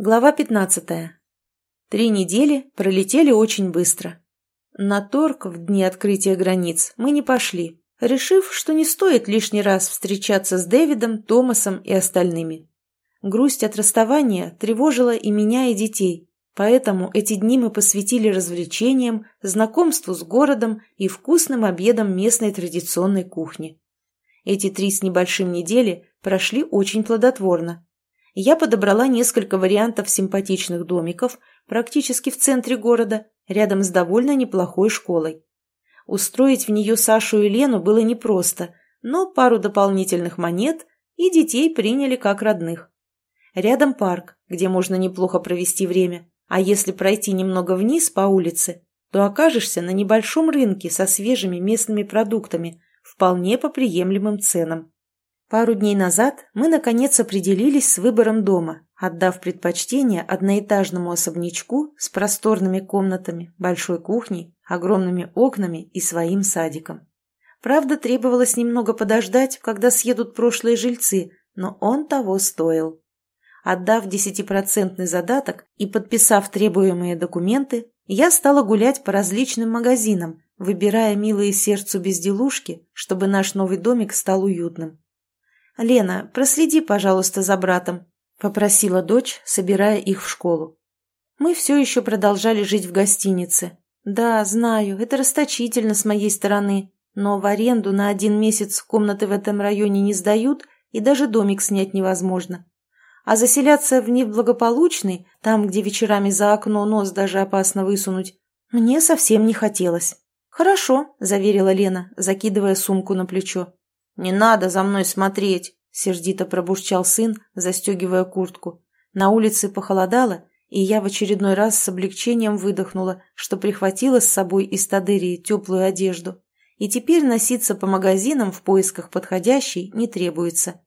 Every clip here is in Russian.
Глава 15. Три недели пролетели очень быстро. На торг в дни открытия границ мы не пошли, решив, что не стоит лишний раз встречаться с Дэвидом, Томасом и остальными. Грусть от расставания тревожила и меня, и детей, поэтому эти дни мы посвятили развлечениям, знакомству с городом и вкусным обедам местной традиционной кухни. Эти три с небольшим недели прошли очень плодотворно я подобрала несколько вариантов симпатичных домиков практически в центре города, рядом с довольно неплохой школой. Устроить в нее Сашу и Лену было непросто, но пару дополнительных монет и детей приняли как родных. Рядом парк, где можно неплохо провести время, а если пройти немного вниз по улице, то окажешься на небольшом рынке со свежими местными продуктами, вполне по приемлемым ценам. Пару дней назад мы, наконец, определились с выбором дома, отдав предпочтение одноэтажному особнячку с просторными комнатами, большой кухней, огромными окнами и своим садиком. Правда, требовалось немного подождать, когда съедут прошлые жильцы, но он того стоил. Отдав десятипроцентный задаток и подписав требуемые документы, я стала гулять по различным магазинам, выбирая милые сердцу безделушки, чтобы наш новый домик стал уютным. «Лена, проследи, пожалуйста, за братом», — попросила дочь, собирая их в школу. Мы все еще продолжали жить в гостинице. Да, знаю, это расточительно с моей стороны, но в аренду на один месяц комнаты в этом районе не сдают, и даже домик снять невозможно. А заселяться в неблагополучный, там, где вечерами за окно нос даже опасно высунуть, мне совсем не хотелось. «Хорошо», — заверила Лена, закидывая сумку на плечо. «Не надо за мной смотреть!» — сердито пробурчал сын, застегивая куртку. На улице похолодало, и я в очередной раз с облегчением выдохнула, что прихватила с собой из Тадырии теплую одежду. И теперь носиться по магазинам в поисках подходящей не требуется.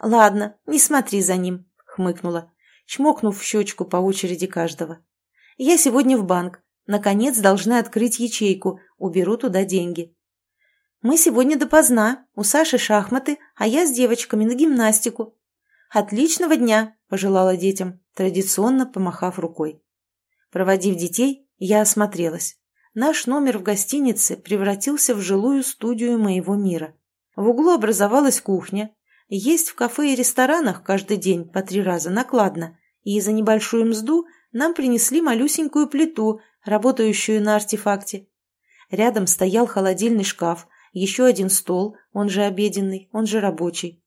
«Ладно, не смотри за ним», — хмыкнула, чмокнув в щечку по очереди каждого. «Я сегодня в банк. Наконец должны открыть ячейку, уберу туда деньги. Мы сегодня допоздна, у Саши шахматы, а я с девочками на гимнастику. Отличного дня, пожелала детям, традиционно помахав рукой. Проводив детей, я осмотрелась. Наш номер в гостинице превратился в жилую студию моего мира. В углу образовалась кухня. Есть в кафе и ресторанах каждый день по три раза накладно, и за небольшую мзду нам принесли малюсенькую плиту, работающую на артефакте. Рядом стоял холодильный шкаф, еще один стол, он же обеденный, он же рабочий.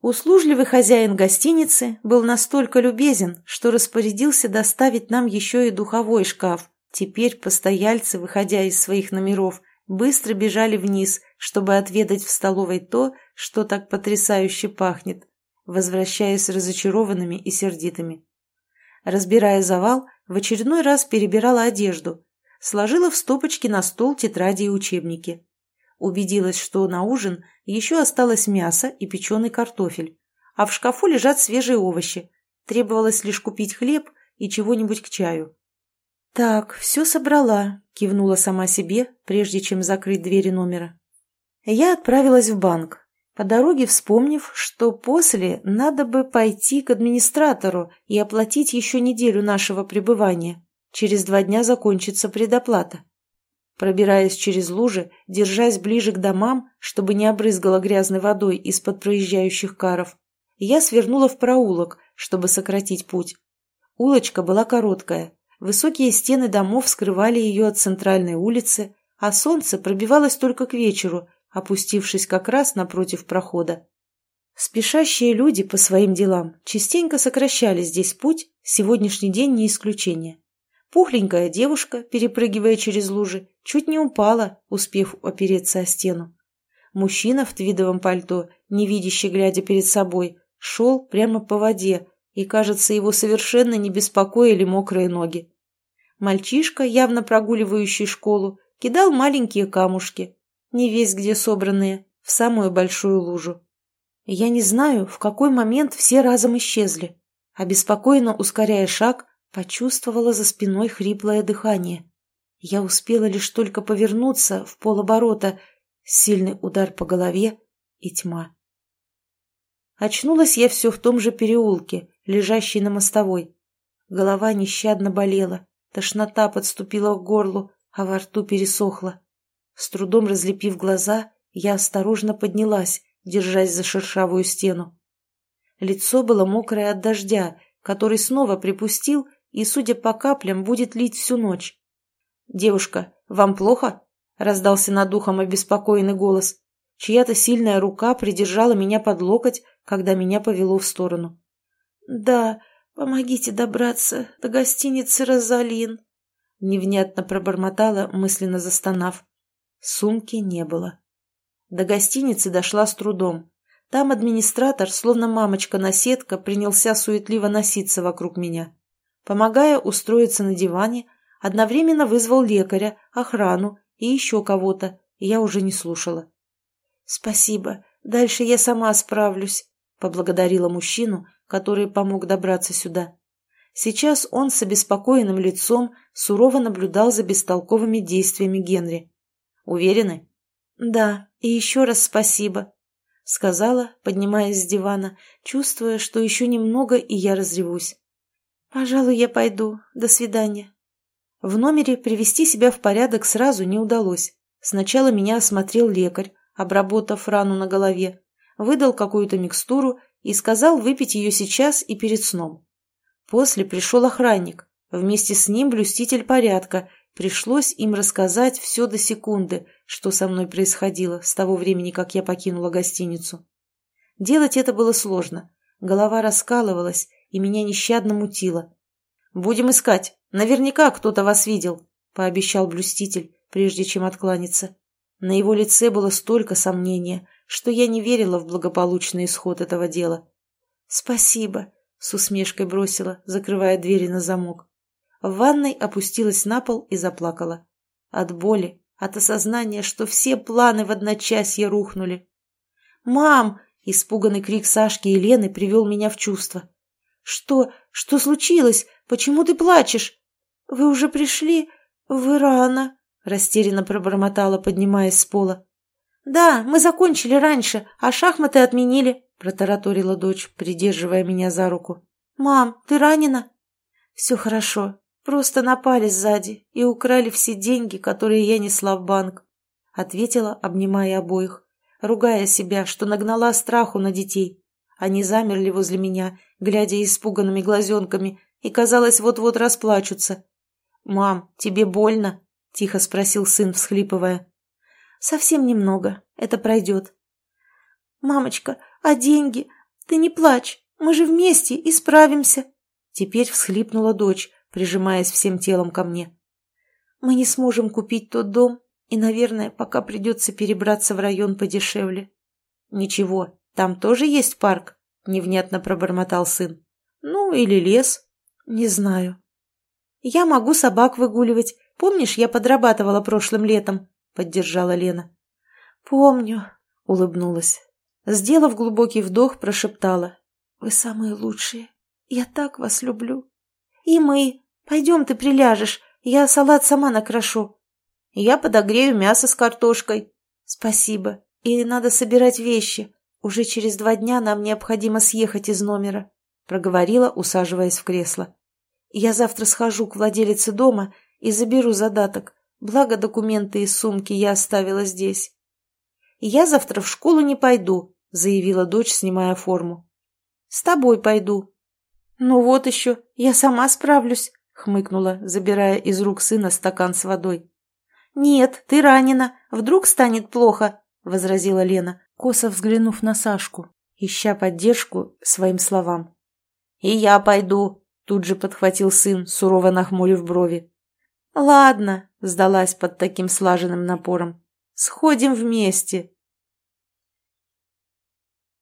Услужливый хозяин гостиницы был настолько любезен, что распорядился доставить нам еще и духовой шкаф. Теперь постояльцы, выходя из своих номеров, быстро бежали вниз, чтобы отведать в столовой то, что так потрясающе пахнет, возвращаясь разочарованными и сердитыми. Разбирая завал, в очередной раз перебирала одежду, сложила в стопочки на стол тетради и учебники. Убедилась, что на ужин еще осталось мясо и печеный картофель, а в шкафу лежат свежие овощи. Требовалось лишь купить хлеб и чего-нибудь к чаю. «Так, все собрала», — кивнула сама себе, прежде чем закрыть двери номера. Я отправилась в банк, по дороге вспомнив, что после надо бы пойти к администратору и оплатить еще неделю нашего пребывания. Через два дня закончится предоплата. Пробираясь через лужи, держась ближе к домам, чтобы не обрызгала грязной водой из-под проезжающих каров, я свернула в проулок, чтобы сократить путь. Улочка была короткая, высокие стены домов скрывали ее от центральной улицы, а солнце пробивалось только к вечеру, опустившись как раз напротив прохода. Спешащие люди по своим делам частенько сокращали здесь путь, сегодняшний день не исключение. Пухленькая девушка, перепрыгивая через лужи, чуть не упала, успев опереться о стену. Мужчина в твидовом пальто, невидяще глядя перед собой, шел прямо по воде, и, кажется, его совершенно не беспокоили мокрые ноги. Мальчишка, явно прогуливающий школу, кидал маленькие камушки, не весь где собранные, в самую большую лужу. Я не знаю, в какой момент все разом исчезли. Обеспокоенно ускоряя шаг, Почувствовала за спиной хриплое дыхание. Я успела лишь только повернуться в полоборота, сильный удар по голове и тьма. Очнулась я все в том же переулке, лежащей на мостовой. Голова нещадно болела, тошнота подступила к горлу, а во рту пересохло. С трудом разлепив глаза, я осторожно поднялась, держась за шершавую стену. Лицо было мокрое от дождя, который снова припустил и, судя по каплям, будет лить всю ночь. «Девушка, вам плохо?» — раздался над ухом обеспокоенный голос. Чья-то сильная рука придержала меня под локоть, когда меня повело в сторону. «Да, помогите добраться до гостиницы «Розалин», — невнятно пробормотала, мысленно застонав. Сумки не было. До гостиницы дошла с трудом. Там администратор, словно мамочка-наседка, принялся суетливо носиться вокруг меня. Помогая устроиться на диване, одновременно вызвал лекаря, охрану и еще кого-то, и я уже не слушала. «Спасибо, дальше я сама справлюсь», — поблагодарила мужчину, который помог добраться сюда. Сейчас он с обеспокоенным лицом сурово наблюдал за бестолковыми действиями Генри. «Уверены?» «Да, и еще раз спасибо», — сказала, поднимаясь с дивана, чувствуя, что еще немного, и я разревусь. «Пожалуй, я пойду. До свидания». В номере привести себя в порядок сразу не удалось. Сначала меня осмотрел лекарь, обработав рану на голове, выдал какую-то микстуру и сказал выпить ее сейчас и перед сном. После пришел охранник, вместе с ним блюститель порядка, пришлось им рассказать все до секунды, что со мной происходило с того времени, как я покинула гостиницу. Делать это было сложно, голова раскалывалась и меня нещадно мутило. «Будем искать, наверняка кто-то вас видел», — пообещал блюститель, прежде чем откланяться. На его лице было столько сомнения, что я не верила в благополучный исход этого дела. «Спасибо», — с усмешкой бросила, закрывая двери на замок. В ванной опустилась на пол и заплакала. От боли, от осознания, что все планы в одночасье рухнули. «Мам!» — испуганный крик Сашки и Лены привел меня в чувство. «Что? Что случилось? Почему ты плачешь?» «Вы уже пришли? Вы рано!» растерянно пробормотала, поднимаясь с пола. «Да, мы закончили раньше, а шахматы отменили», — протараторила дочь, придерживая меня за руку. «Мам, ты ранена?» «Все хорошо. Просто напали сзади и украли все деньги, которые я несла в банк», — ответила, обнимая обоих, ругая себя, что нагнала страху на детей. Они замерли возле меня, глядя испуганными глазенками, и, казалось, вот-вот расплачутся. «Мам, тебе больно?» — тихо спросил сын, всхлипывая. «Совсем немного. Это пройдет». «Мамочка, а деньги? Ты не плачь. Мы же вместе и справимся». Теперь всхлипнула дочь, прижимаясь всем телом ко мне. «Мы не сможем купить тот дом, и, наверное, пока придется перебраться в район подешевле». «Ничего, там тоже есть парк?» — невнятно пробормотал сын. «Ну, или лес?» «Не знаю». «Я могу собак выгуливать Помнишь, я подрабатывала прошлым летом?» — поддержала Лена. «Помню», — улыбнулась. Сделав глубокий вдох, прошептала. «Вы самые лучшие. Я так вас люблю». «И мы. Пойдем, ты приляжешь. Я салат сама накрошу». «Я подогрею мясо с картошкой». «Спасибо. И надо собирать вещи. Уже через два дня нам необходимо съехать из номера», — проговорила, усаживаясь в кресло. «Я завтра схожу к владелице дома и заберу задаток, благо документы из сумки я оставила здесь. «Я завтра в школу не пойду», — заявила дочь, снимая форму. «С тобой пойду». «Ну вот еще, я сама справлюсь», — хмыкнула, забирая из рук сына стакан с водой. «Нет, ты ранена, вдруг станет плохо», — возразила Лена, косо взглянув на Сашку, ища поддержку своим словам. «И я пойду», — тут же подхватил сын, сурово нахмурив брови. «Ладно», — сдалась под таким слаженным напором. «Сходим вместе».